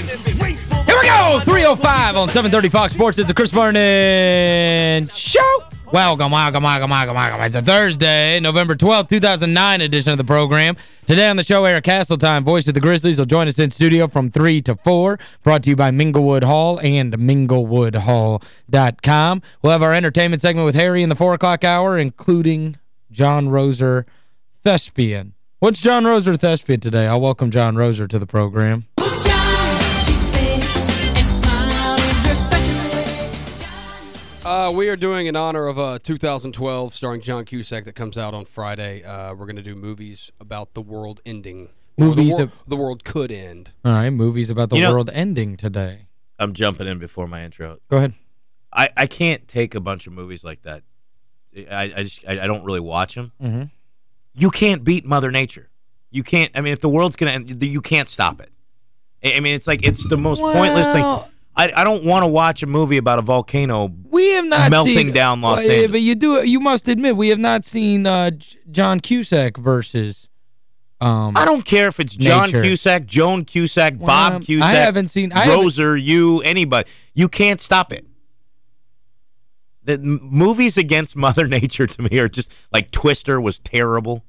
Here we go! 305 on 730 Fox Sports. It's the Chris Vernon Show. Welcome, welcome, welcome, welcome, welcome. It's a Thursday, November 12th, 2009 edition of the program. Today on the show, Eric Hasseltine, voice of the Grizzlies, will join us in studio from 3 to 4. Brought to you by Minglewood Hall and minglewoodhall.com. We'll have our entertainment segment with Harry in the 4 o'clock hour, including John Roser Thespian. What's John Roser Thespian today? I'll welcome John Roser to the program. Uh, we are doing in honor of uh, 2012 starring John Cusack that comes out on Friday. Uh, we're going to do movies about the world ending. Movies the, wor the, world could end. All right, movies about the you world know, ending today. I'm jumping in before my intro. Go ahead. I, I can't take a bunch of movies like that. I I just I, I don't really watch them. Mm -hmm. You can't beat Mother Nature. You can't. I mean, if the world's gonna end, you can't stop it. I mean, it's like it's the most well, pointless thing. I, I don't want to watch a movie about a volcano we have not melting seen, down Los well, Angeles. But you do you must admit we have not seen uh, John Cusack versus um I don't care if it's John nature. Cusack, Joan Cusack, well, Bob Cusack, I haven't seen I Roser, you, anybody. You can't stop it. The movies against Mother Nature to me are just like Twister was terrible.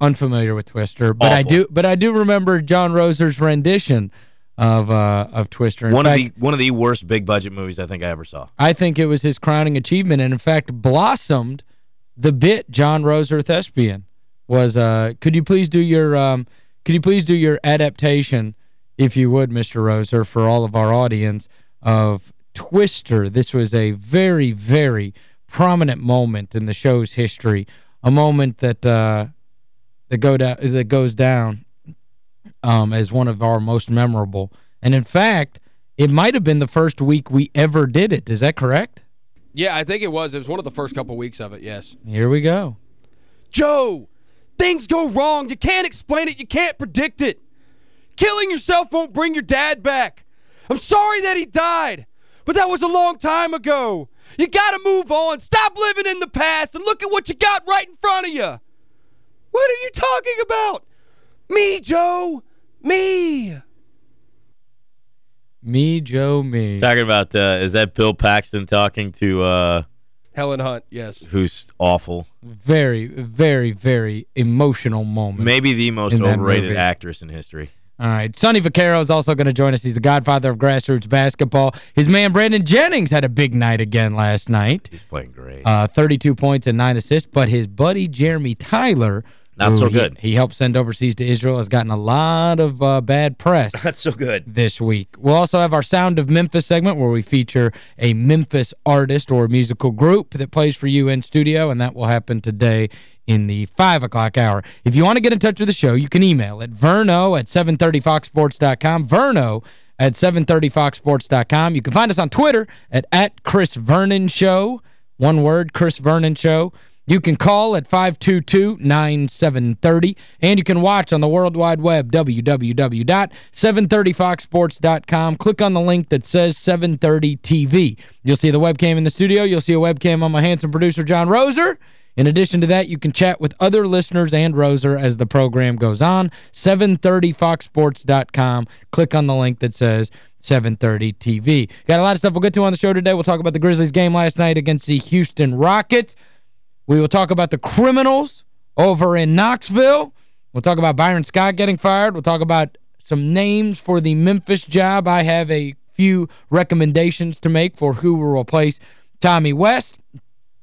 Unfamiliar with Twister, but Awful. I do but I do remember John Roser's rendition of uh of Twister. In one fact, of the one of the worst big budget movies I think I ever saw. I think it was his crowning achievement and in fact blossomed the bit John Roser Thespian was uh could you please do your um could you please do your adaptation if you would Mr. Roser for all of our audience of Twister. This was a very very prominent moment in the show's history, a moment that uh that go down that goes down um, as one of our most memorable. And in fact, it might have been the first week we ever did it. Is that correct? Yeah, I think it was. It was one of the first couple weeks of it, yes. Here we go. Joe, things go wrong. You can't explain it. You can't predict it. Killing yourself won't bring your dad back. I'm sorry that he died, but that was a long time ago. You got to move on. Stop living in the past and look at what you got right in front of you. What are you talking about? Me, Joe. Me. Me, Joe, me. Talking about, uh, is that Bill Paxton talking to, uh, Helen Hunt, yes. Who's awful. Very, very, very emotional moment. Maybe the most in overrated movie. actress in history. All right. Sonny Vaccaro is also going to join us. He's the godfather of grassroots basketball. His man Brandon Jennings had a big night again last night. He's playing great. Uh, 32 points and 9 assists. But his buddy Jeremy Tyler Not who so good. He, helped send overseas to Israel, has gotten a lot of uh, bad press That's so good. this week. We'll also have our Sound of Memphis segment where we feature a Memphis artist or musical group that plays for you in studio, and that will happen today in the 5 o'clock hour. If you want to get in touch with the show, you can email at verno at 730foxsports.com, verno at 730foxsports.com. You can find us on Twitter at, at Chris Vernon Show, one word, Chris Vernon Show. You can call at 522-9730, and you can watch on the World Wide Web, www.730foxsports.com. Click on the link that says 730 TV. You'll see the webcam in the studio. You'll see a webcam on my handsome producer, John Roser. In addition to that, you can chat with other listeners and Roser as the program goes on. 730foxsports.com. Click on the link that says 730 TV. Got a lot of stuff we'll get to on the show today. We'll talk about the Grizzlies game last night against the Houston Rockets. We will talk about the criminals over in Knoxville. We'll talk about Byron Scott getting fired. We'll talk about some names for the Memphis job. I have a few recommendations to make for who will replace Tommy West.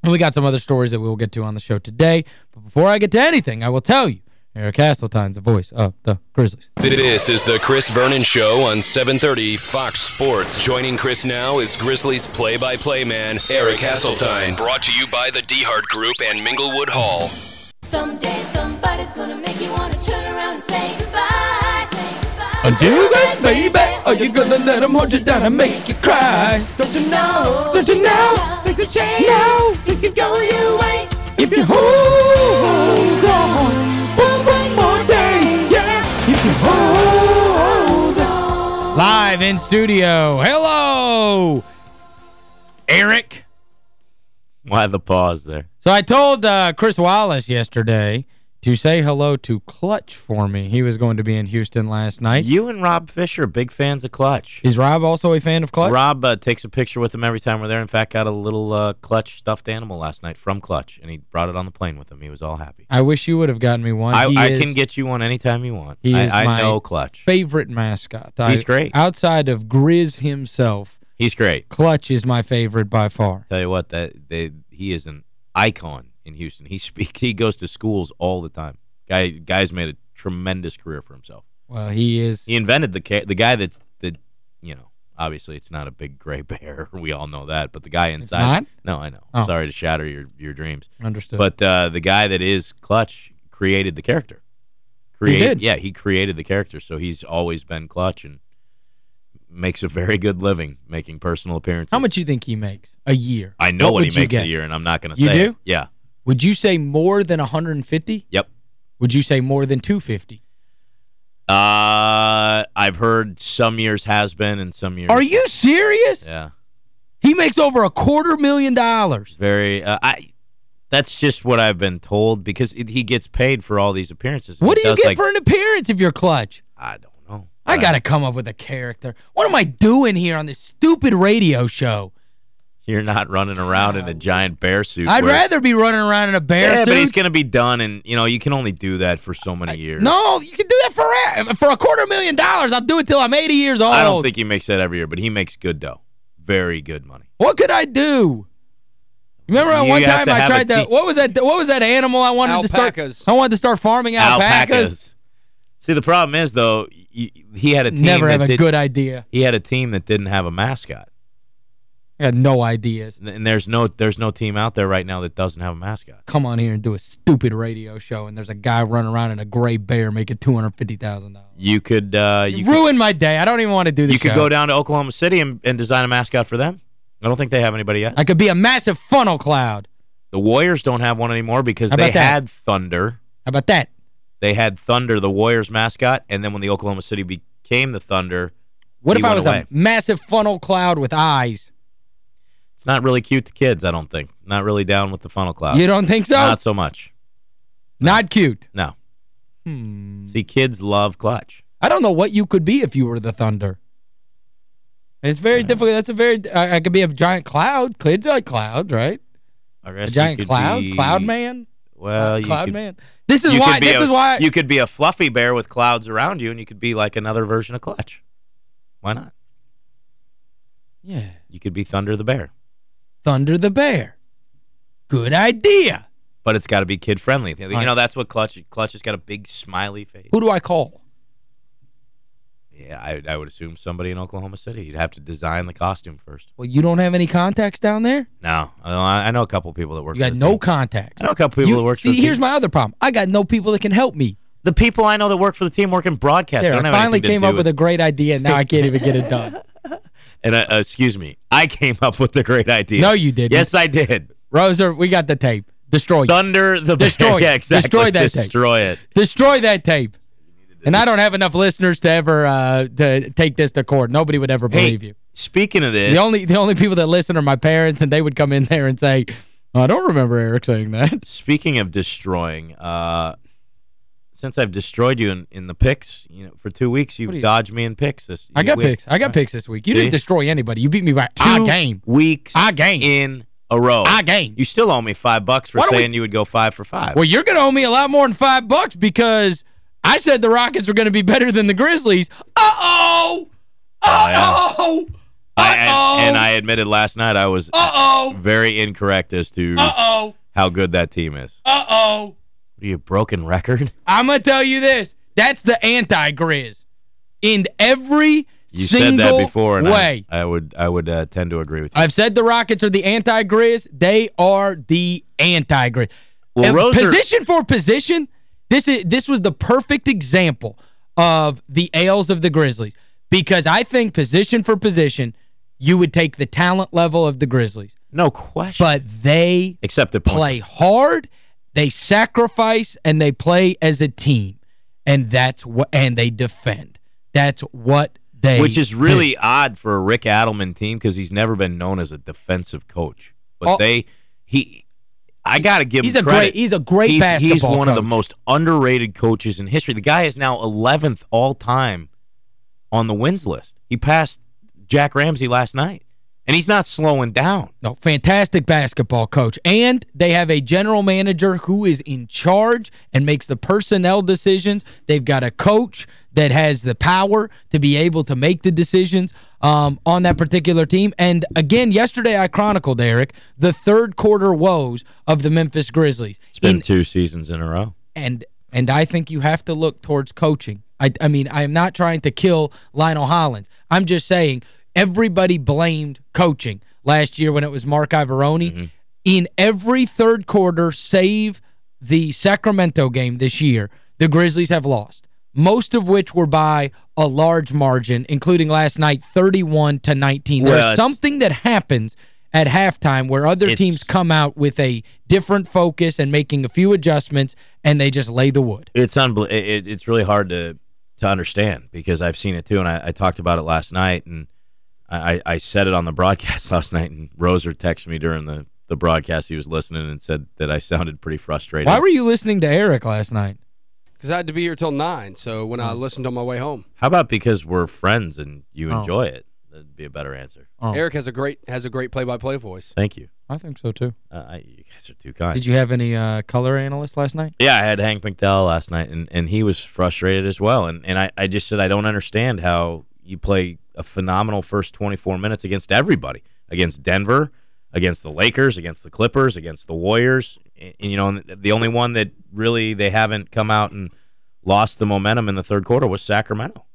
And we got some other stories that we will get to on the show today. But before I get to anything, I will tell you, Eric Hasseltine's the voice of the Grizzlies. This is the Chris Vernon Show on 730 Fox Sports. Joining Chris now is Grizzlies play-by-play man Eric Hasseltine. Brought to you by the DeHart Group and Minglewood Hall. Someday somebody's gonna make you wanna turn around and say goodbye. Say goodbye. Until then, baby, are you gonna let them hold you down and make you cry? Don't you know? Don't you know? Things will change. In studio. Hello, Eric. Why the pause there? So I told uh, Chris Wallace yesterday, to say hello to Clutch for me. He was going to be in Houston last night. You and Rob Fisher, big fans of Clutch. Is Rob also a fan of Clutch? Rob uh, takes a picture with him every time we're there. In fact, got a little uh, Clutch stuffed animal last night from Clutch, and he brought it on the plane with him. He was all happy. I wish you would have gotten me one. I, I is can get you one anytime you want. He I, is I my know Clutch. favorite mascot. He's I- great. Outside of Grizz himself, He's great. Clutch is my favorite by far. Tell you what, that they he is an icon in Houston. He speak he goes to schools all the time. Guy guy's made a tremendous career for himself. Well, he is He invented the the guy that that you know. Obviously, it's not a big gray bear. We all know that. But the guy inside. not? No, I know. Oh. Sorry to shatter your your dreams. understood. But uh, the guy that is Clutch created the character. Created, did? Yeah, he created the character, so he's always been Clutch and makes a very good living making personal appearances. How much you think he makes a year? I know what, he would you makes a year, and I'm not going to say. You do? it. Yeah. Would you say more than 150? Yep. Would you say more than 250? Uh, I've heard some years has been and some years. Are you serious? Yeah. He makes over a quarter million dollars. Very. Uh, I. That's just what I've been told because it, he gets paid for all these appearances. What do you get like, for an appearance if you're Clutch? I don't know. I got to come up with a character. What am I doing here on this stupid radio show? You're not running around in a giant bear suit. I'd where- rather be running around in a bear Yeah, suit. but he's going to be done, and you know you can only do that for so many years. No, you can do that for for a quarter million dollars. I'll do it till I'm 80 years old. I don't think he makes that every year, but he makes good dough, very good money. What could I do? Remember You one time I tried a to what was that what was that animal I wanted Alpacas. to start I wanted to start farming alpacas. See, the problem is though, y- he had a team Never that have a did- good idea. He had a team that didn't have a mascot, I got no ideas. and there's no there's no team out there right now that doesn't have a mascot. Come on here and do a stupid radio show and there's a guy running around in a gray bear making $250,000. You could uh, you You could, my day. I don't even want to do this you could show. go down to Oklahoma City and, and design a mascot for them. I don't think they have anybody yet. I could be a massive funnel cloud. The Warriors don't have one anymore because they that? had Thunder. How about that? They had Thunder, the Warriors mascot, and then when the Oklahoma City became the Thunder, What if I was away. a massive funnel cloud with eyes? It's not really cute to kids, I don't think. Not really down with the funnel cloud. You don't think so? Not so much. Not cute. No. Hmm. See, kids love Clutch. I don't know what you could be if you were the Thunder. It's very difficult. That's a very I, I could be a giant cloud. Kids like clouds, right? I A guess giant cloud, be- cloud man, Well, you cloud could, man. This is why this a, is why you could be a fluffy bear with clouds around you, and you could be like another version of Clutch. Why not? Yeah. You could be Thunder the Bear, Thunder the Bear. Good idea. but it's got to be kid friendly. You know, that's what Clutch. Clutch has got a big smiley face. Who do I call? Yeah, I, I would assume somebody in Oklahoma City. You'd have to design the costume first. Well, you don't have any contacts down there? No, I I know a couple people that work. You got no team. contacts. I know a couple people You- that work See, for the here's team. my other problem. I got no people that can help me. The people I know that work for the team work in broadcast. There, I finally came up with a great idea, and now I can't even get it done. And uh, uh, excuse me, I came up with the great idea. No, you didn't. Yes, I did. Roser, we got the tape. Destroy it. Thunder the Bear. Destroy it. Yeah, exactly. Destroy that tape. Destroy it. Destroy that tape. And I don't have enough listeners to ever uh, to take this to court. Nobody would ever believe hey, you. Speaking of this, The only the only people that listen are my parents, and they would come in there and say, "Oh, I don't remember Eric saying that. speaking of destroying, uh, since I've destroyed you in, in the picks, you know, for two weeks, you've you- dodged me in picks. This I got we- picks. I got picks this week. You See? didn't destroy anybody. You beat me by Two game. weeks A game. in a row. A game. You still owe me five bucks for don't we- saying you would go five for five. Well, you're going to owe me a lot more than five bucks because I said the Rockets were going to be better than the Grizzlies. Uh-oh! Oh, Uh-oh! Uh-oh! and, and I admitted last night I was Uh-oh! very incorrect as to Uh-oh! how good that team is. Uh-oh! Are you, a broken record? I'm going to tell you this. That's the anti-Grizz. In every You said single that before, and way. I, I would I would uh, tend to agree with you. I've said the Rockets are the anti-Grizz. They are the anti-Grizz. Well, position for position, this is this was the perfect example of the ails of the Grizzlies because I think position for position, you would take the talent level of the Grizzlies. no question. But they Except points. play hard, they sacrifice, and they play as a team. And that's what and they defend. That's what they Which is do. really odd for a Rick Adelman team because he's never been known as a defensive coach. But Oh. they he I got to give He's him a credit. great he's a great he's, basketball He's one of the most underrated coaches in history. The guy is now 11th all time on the wins list. He passed Jack Ramsay last night, and he's not slowing down. No, fantastic basketball coach. And they have a general manager who is in charge and makes the personnel decisions. They've got a coach that has the power to be able to make the decisions um, on that particular team. And again, yesterday I chronicled, Eric, the third quarter woes of the Memphis Grizzlies. It's been In- two seasons in a row. and and I think you have to look towards coaching. I I mean, I am not trying to kill Lionel Hollins. I'm just saying everybody blamed coaching last year when it was Marc Iavaroni. Mm-hmm. In every third quarter, save the Sacramento game this year, the Grizzlies have lost, most of which were by a large margin, including last night 31 to 19. Well, There's something that happens at halftime where other teams come out with a different focus and making a few adjustments and they just lay the wood. It's it- it's really hard to to understand because I've seen it too, and I, I talked about it last night, and I, I said it on the broadcast last night, and Roser texted me during the, the broadcast. He was listening and said that I sounded pretty frustrated. Why were you listening to Eric last night? Because I had to be here till 9, so when I listened on my way home. How about because we're friends and you Oh. enjoy it? That'd be a better answer. Oh, Eric has a great has a great play-by-play voice. Thank you. I think so too. Uh, I, you guys are too kind. Did you have any uh, color analyst last night? Yeah, I had Hank McDowell last night, and, and he was frustrated as well. And and I, I just said I don't understand how you play a phenomenal first 24 minutes against everybody, against Denver, against the Lakers, against the Clippers, against the Warriors. And, and, you know, and the only one that really they haven't come out and lost the momentum in the third quarter was Sacramento.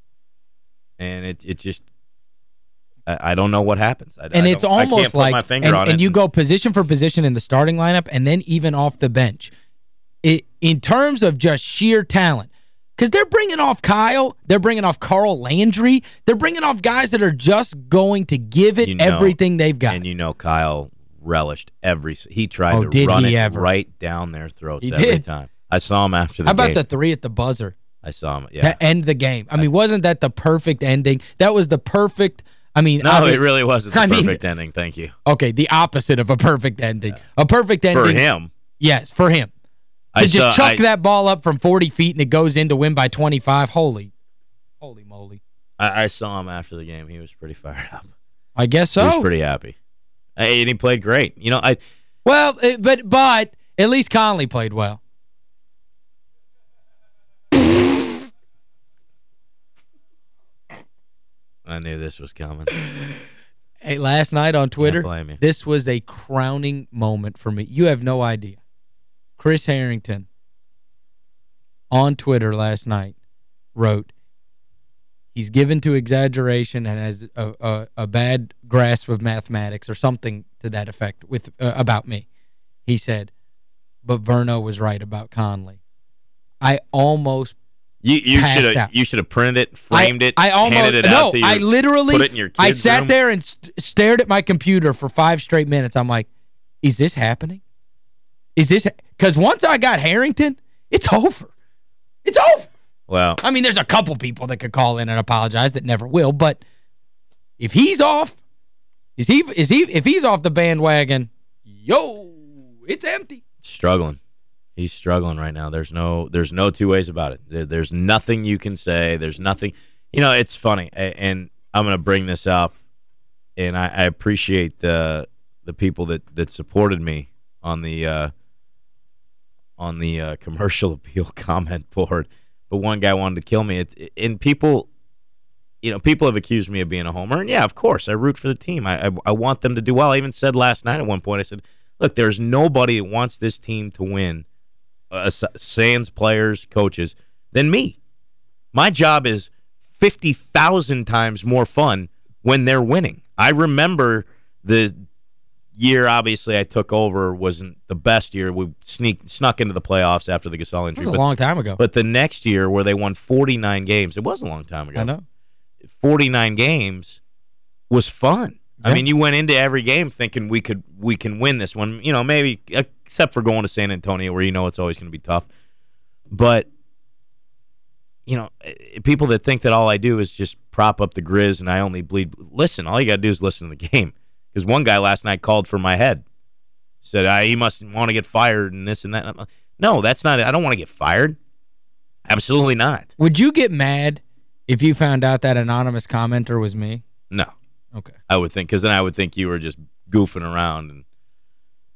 And it it just I, I don't know what happens. I, And I it's almost like my finger and, and it. you go position for position in the starting lineup and then even off the bench. It in terms of just sheer talent. Cuz they're bringing off Kyle, they're bringing off Carl Landry, they're bringing off guys that are just going to give it You know- everything they've got. And you know Kyle relished every he tried Oh, to run it ever. right down their throats He every did. time. I saw him after the How about game. the three at the buzzer? I saw him. Yeah. To end the game. I mean, wasn't that the perfect ending? That was the perfect I mean, no, it really was. It's a I mean- perfect ending. Thank you. Okay, the opposite of a perfect ending. A perfect ending. For him. Yes, for him. To I just saw, chuck I, that ball up from 40 feet and it goes in to win by 25. Holy, holy moly. I, I saw him after the game. He was pretty fired up. I guess so. He was pretty happy. Hey, and he played great. You know, I well, eh, but but at least Conley played well. I knew this was coming. Hey, last night on Twitter, this was a crowning moment for me. You have no idea. Chris Herrington on Twitter last night wrote, he's given to exaggeration and has a, a, a bad grasp of mathematics or something to that effect with uh, about me. He said, but Verno was right about Conley. I almost You you should have you should have printed it, framed I, it, I almost, handed it no, out to your, I literally put it in your I sat room. there and st stared at my computer for five straight minutes. I'm like, is this happening? Is this cuz once I got Herrington, it's over. It's over. Well, I mean, there's a couple people that could call in and apologize that never will, but if he's off, is he is he if he's off the bandwagon, yo, it's empty. struggling. He's struggling right now. There's no there's no two ways about it. There, there's nothing you can say. There's nothing. You know, it's funny, and I'm going to bring this up, and I, I appreciate the the people that that supported me on the uh, on the uh, commercial appeal comment board. But one guy wanted to kill me. It's and people, you know, people have accused me of being a homer, and yeah, of course, I root for the team. I I, I want them to do well. I even said last night at one point, I said, look, there's nobody that wants this team to win, uh, sans players, coaches, than me. My job is 50,000 times more fun when they're winning. I remember the year, obviously, I took over wasn't the best year. We sneak, snuck into the playoffs after the Gasol That injury. was a but, long time ago. but the next year, where they won 49 games, it was a long time ago. I know. 49 games was fun. I mean, you went into every game thinking we could we can win this one. You know, maybe except for going to San Antonio where you know it's always going to be tough. But you know, eh, people that think that all I do is just prop up the Grizz and I only bleed. Listen, all you got to do is listen to the game. Because one guy last night called for my head. said ah, he must want to get fired and this and that. No, that's not it. I don't want to get fired. Absolutely not. Would you get mad if you found out that anonymous commenter was me? No. Okay. I would think because then I would think you were just goofing around and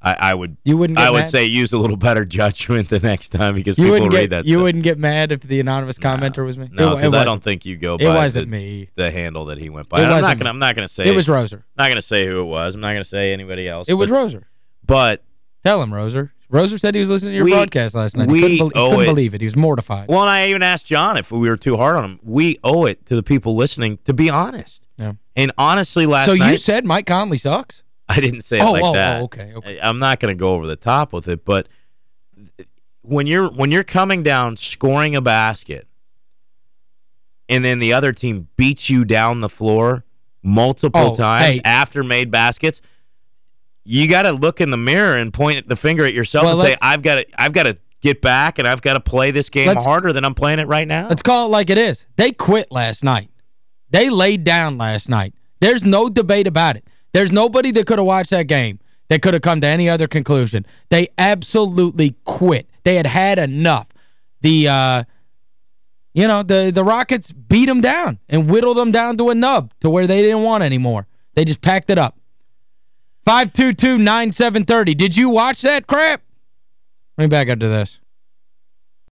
I, I would You wouldn't I would mad? say use a little better judgment the next time because you people read get that you stuff. wouldn't get mad if the anonymous commenter was me? No, It- it because I don't think you go It by wasn't the, me. the handle that he went by. It I'm not gonna. I'm not gonna say It was Roser. not gonna say who it was. I'm not gonna say anybody else. It was Roser. but Tell him, Roser. Roser said he was listening to your We- broadcast last night. He we couldn't, bel- he couldn't it. believe it. He was mortified. Well, and I even asked John if we were too hard on him. We owe it to the people listening to be honest. Yeah. And honestly, last so you said Mike Conley sucks? I didn't say it Oh, like oh, oh that. oh, okay, okay. I'm not going to go over the top with it, but when you're when you're coming down scoring a basket and then the other team beats you down the floor multiple Oh, times hey. after made baskets, you got to look in the mirror and point the finger at yourself Well, and say I've got to I've got to get back and I've got to play this game harder than I'm playing it right now. Let's call it like it is. They quit last night. They laid down last night. There's no debate about it. There's nobody that could have watched that game that could have come to any other conclusion. They absolutely quit. They had had enough. The uh you know, the the Rockets beat them down and whittled them down to a nub to where they didn't want anymore. They just packed it up. 522-9730. Did you watch that crap? Let me back up to this.